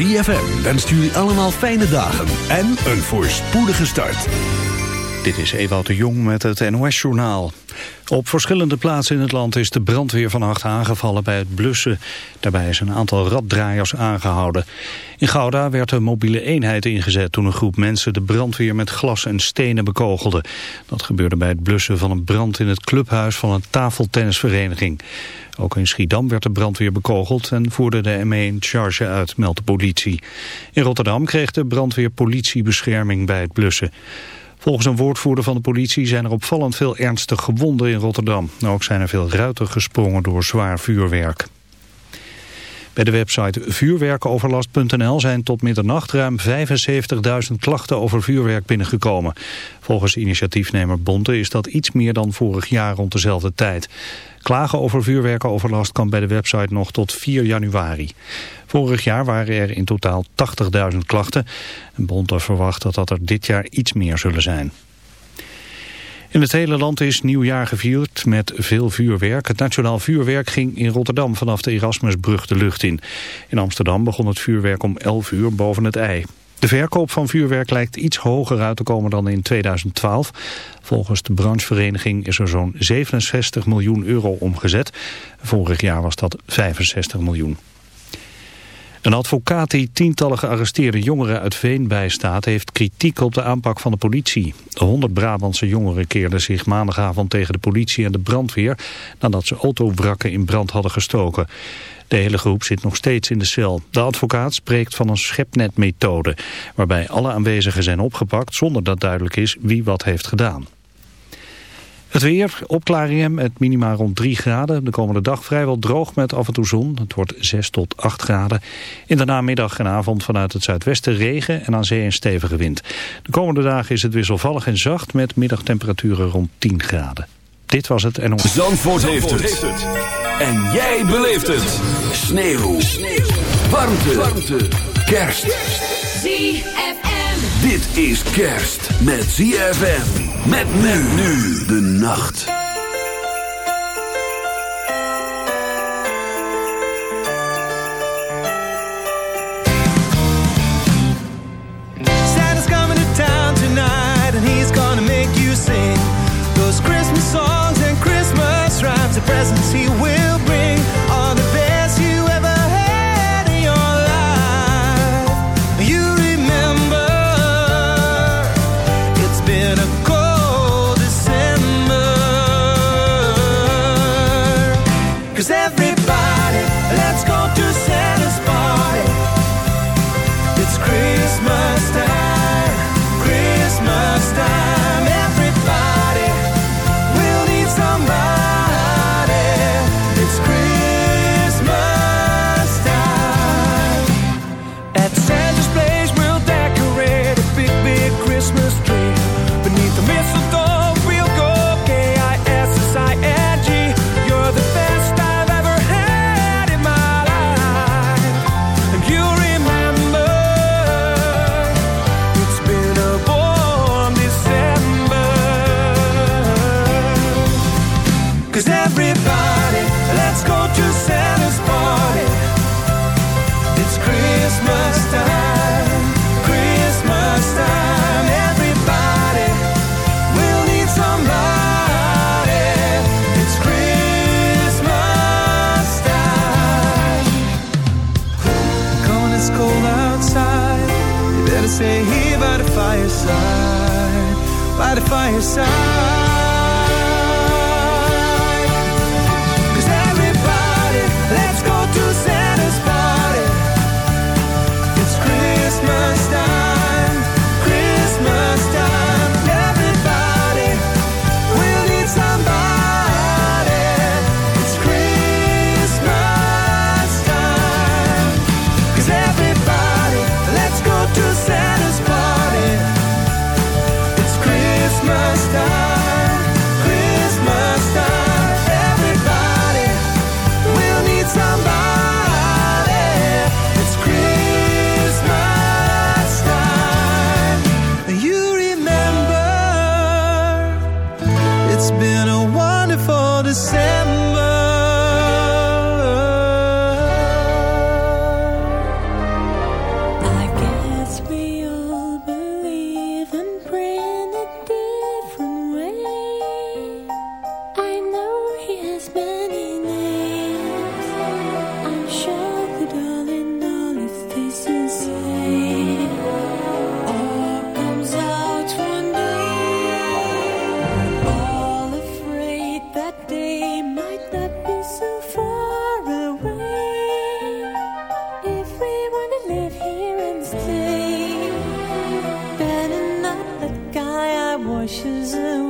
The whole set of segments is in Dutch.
ZFM wenst jullie allemaal fijne dagen en een voorspoedige start. Dit is Ewout de Jong met het NOS-journaal. Op verschillende plaatsen in het land is de brandweer vannacht aangevallen bij het blussen. Daarbij is een aantal raddraaiers aangehouden. In Gouda werd een mobiele eenheid ingezet toen een groep mensen de brandweer met glas en stenen bekogelde. Dat gebeurde bij het blussen van een brand in het clubhuis van een tafeltennisvereniging. Ook in Schiedam werd de brandweer bekogeld en voerde de ME een charge uit, meldt de politie. In Rotterdam kreeg de brandweer politiebescherming bij het blussen. Volgens een woordvoerder van de politie zijn er opvallend veel ernstig gewonden in Rotterdam. Ook zijn er veel ruiten gesprongen door zwaar vuurwerk. Bij de website vuurwerkoverlast.nl zijn tot middernacht ruim 75.000 klachten over vuurwerk binnengekomen. Volgens initiatiefnemer Bonte is dat iets meer dan vorig jaar rond dezelfde tijd. Klagen over vuurwerkoverlast kan bij de website nog tot 4 januari. Vorig jaar waren er in totaal 80.000 klachten. En Bonte verwacht dat dat er dit jaar iets meer zullen zijn. In het hele land is nieuwjaar gevierd met veel vuurwerk. Het nationaal vuurwerk ging in Rotterdam vanaf de Erasmusbrug de lucht in. In Amsterdam begon het vuurwerk om 11 uur boven het ei. De verkoop van vuurwerk lijkt iets hoger uit te komen dan in 2012. Volgens de branchevereniging is er zo'n 67 miljoen euro omgezet. Vorig jaar was dat 65 miljoen. Een advocaat die tientallen gearresteerde jongeren uit Veen bijstaat... heeft kritiek op de aanpak van de politie. De 100 Brabantse jongeren keerden zich maandagavond tegen de politie en de brandweer... nadat ze autowrakken in brand hadden gestoken. De hele groep zit nog steeds in de cel. De advocaat spreekt van een schepnetmethode... waarbij alle aanwezigen zijn opgepakt zonder dat duidelijk is wie wat heeft gedaan. Het weer, opklaringen met minima rond 3 graden. De komende dag vrijwel droog met af en toe zon. Het wordt 6 tot 8 graden. In de namiddag en avond vanuit het zuidwesten regen en aan zee een stevige wind. De komende dagen is het wisselvallig en zacht met middagtemperaturen rond 10 graden. Dit was het en... Zandvoort, heeft, het. En jij beleeft het. Sneeuw. Sneeuw. Warmte. Warmte. Kerst. ZFM. Dit is kerst met ZFM. Met men nu de nacht. Santa's coming to by the fireside. Wishes. away.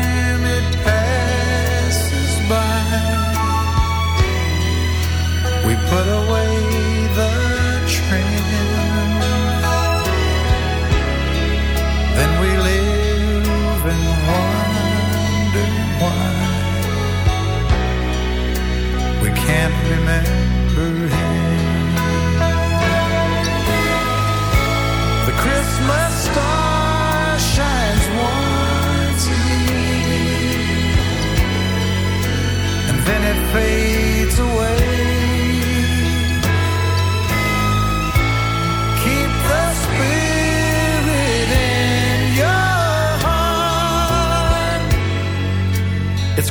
put away the. Then we live and wonder why we can't remember him. The Christmas star shines once a year, and then it fades.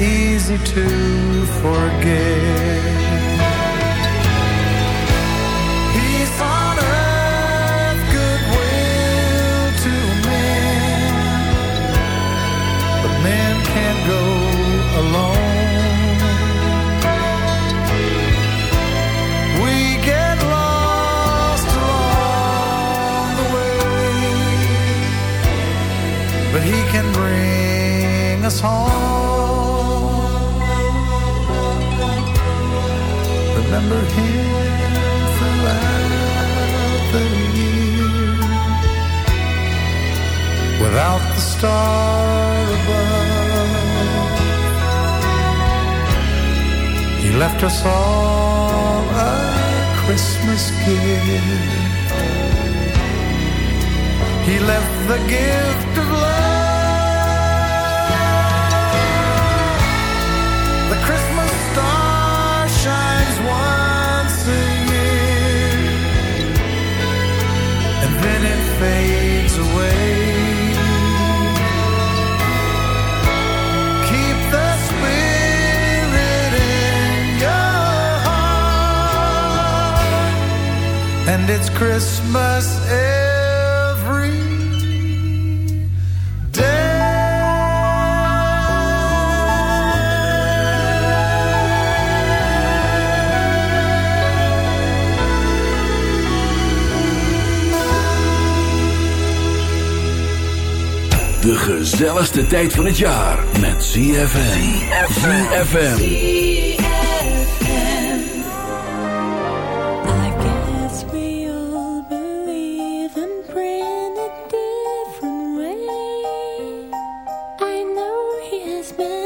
easy to forget. gezelligste tijd van het jaar met ZFM. ZFM. I guess we all believe and pray in a different way. I know been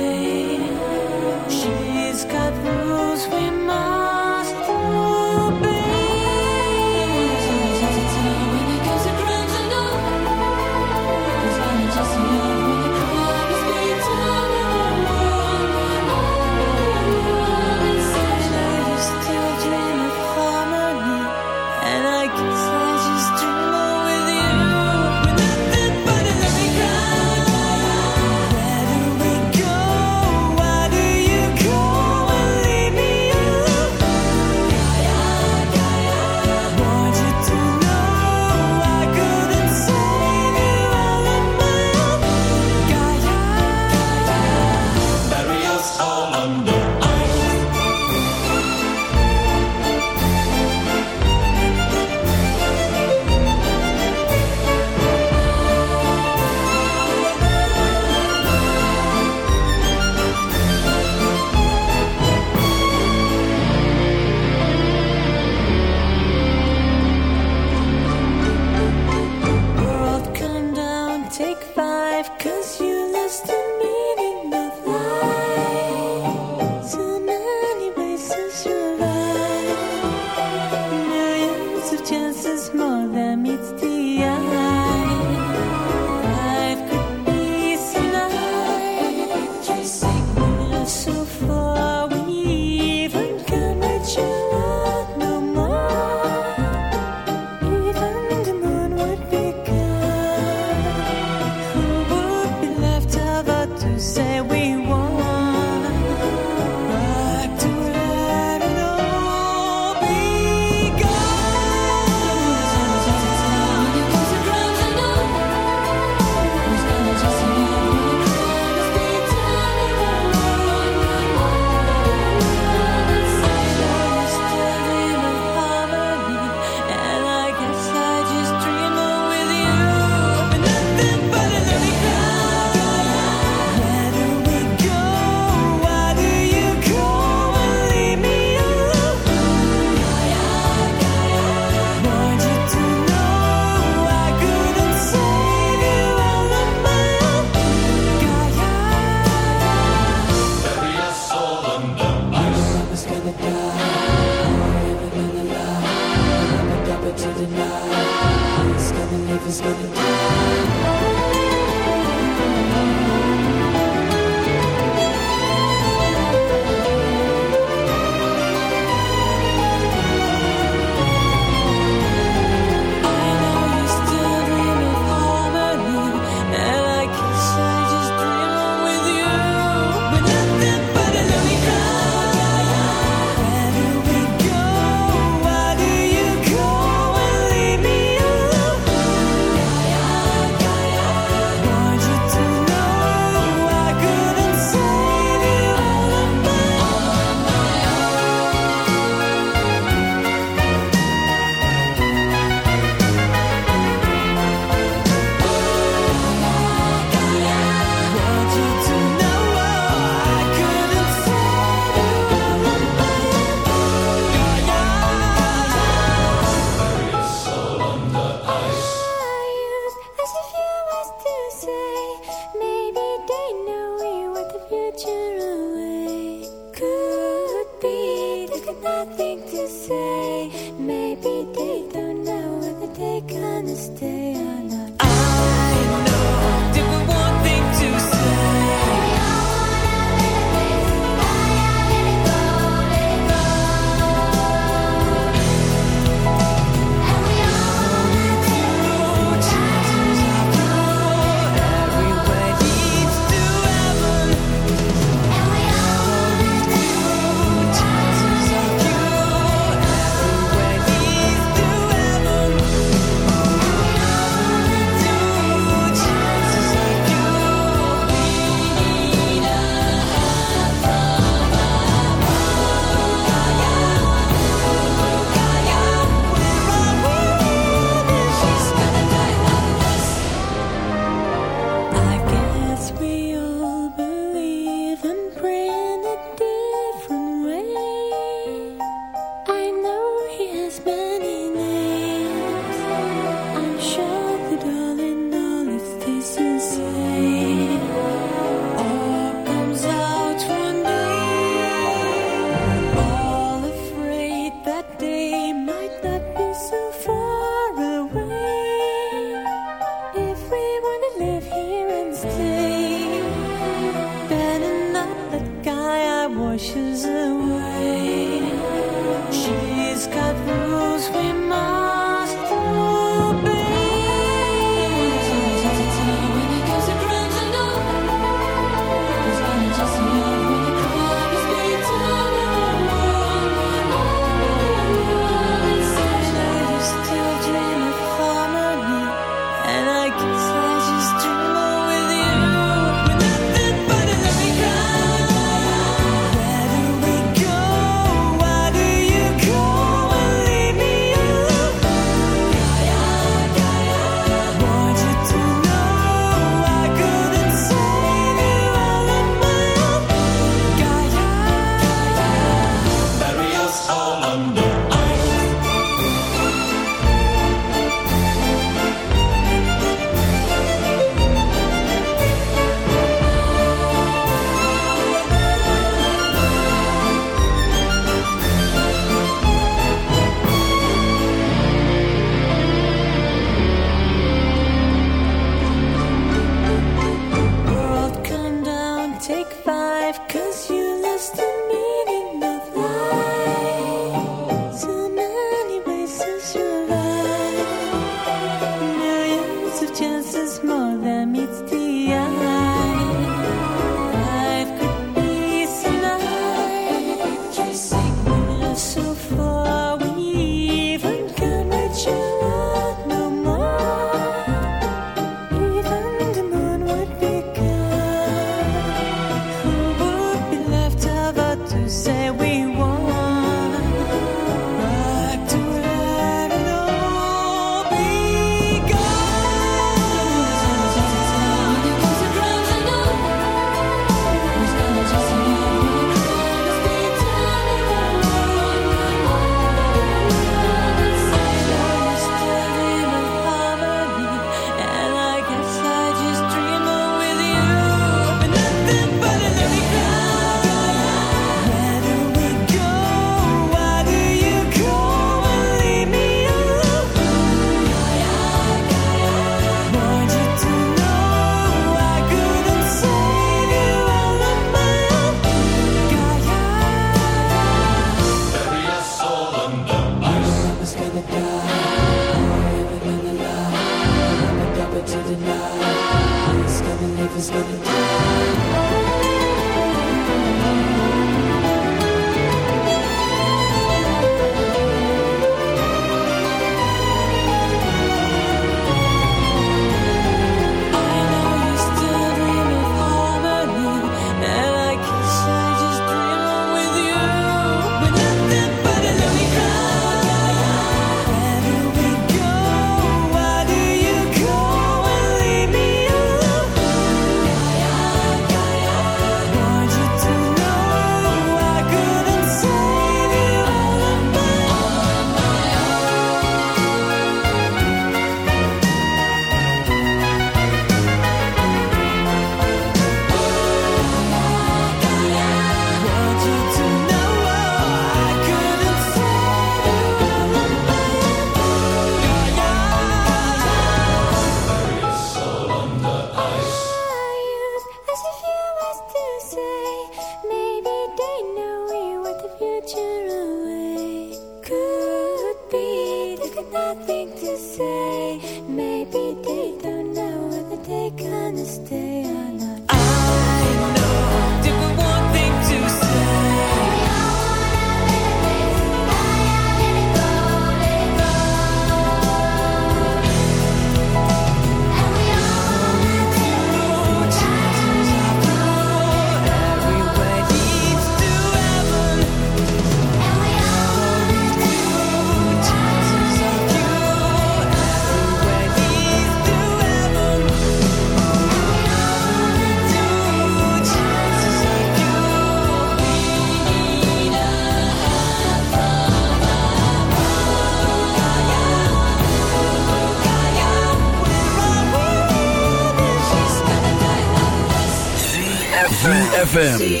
ZFM.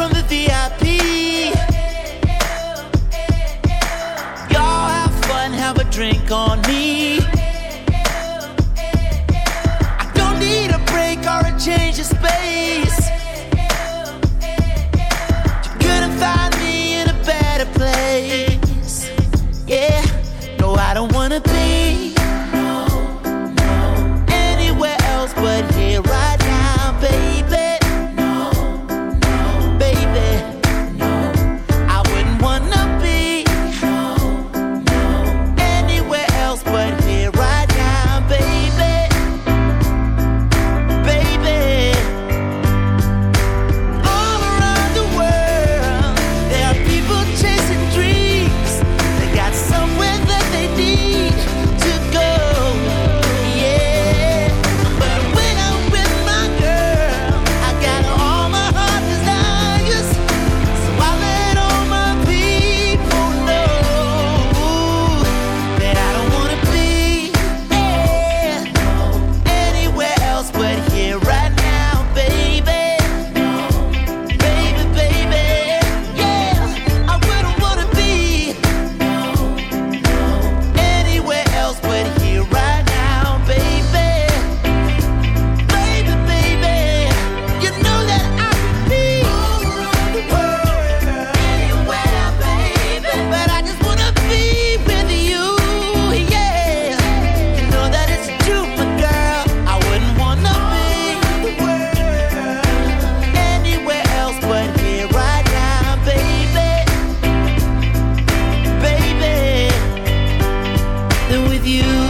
from the VIP. Y'all have fun, have a drink on me. I don't need a break or a change of space. with you.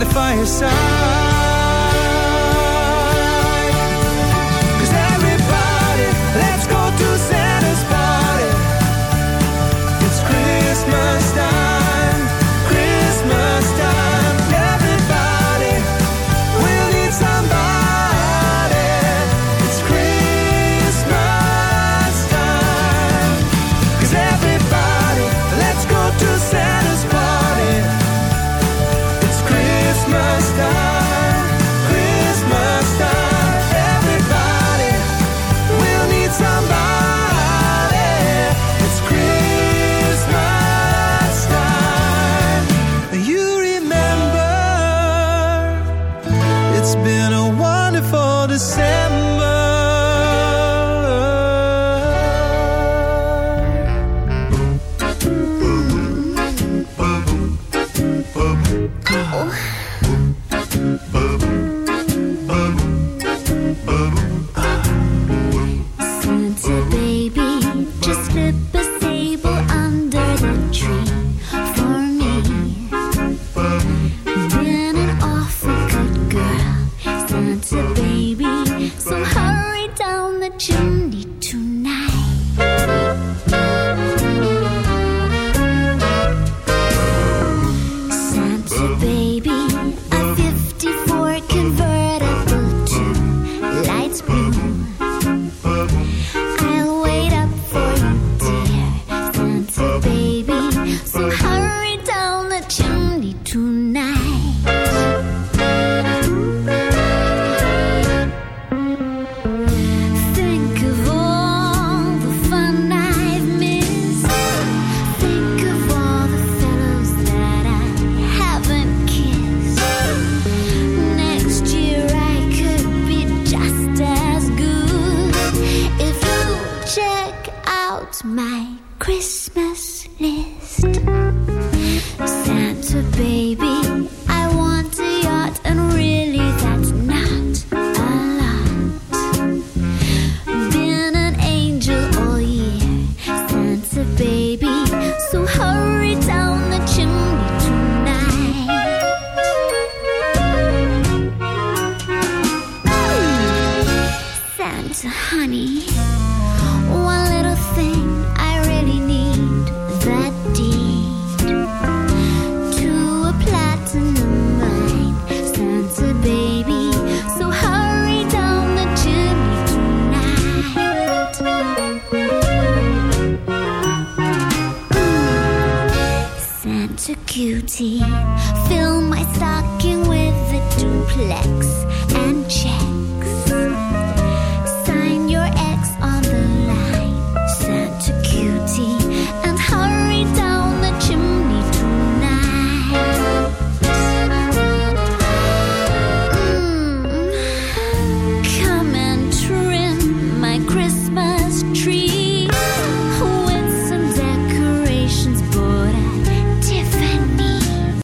the fireside.